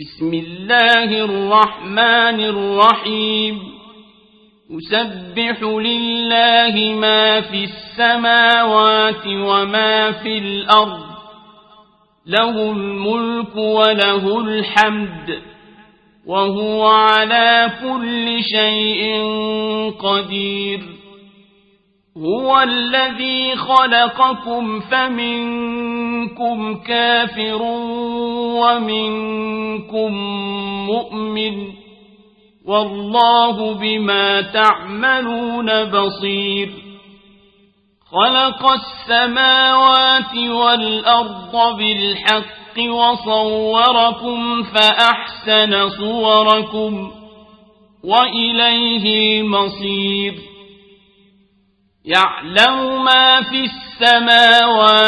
بسم الله الرحمن الرحيم. يسبح لله ما في السماوات وما في الأرض. له الملك وله الحمد. وهو على كل شيء قدير. هو الذي خلقكم فمنكم كافر ومنكم مؤمن والله بما تعملون بصير خلق السماوات والأرض بالحق وصوركم فأحسن صوركم وإليه مصير يعلم ما في السماوات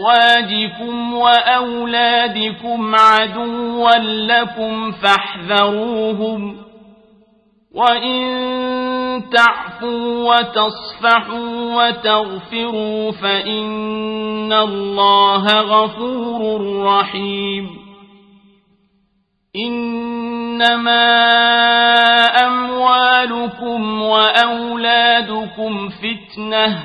أزواجكم وأولادكم عدوا لكم فاحذروهم وإن تعفوا وتصفحوا وتغفروا فإن الله غفور رحيم إنما أموال أموالكم وأولادكم فتنة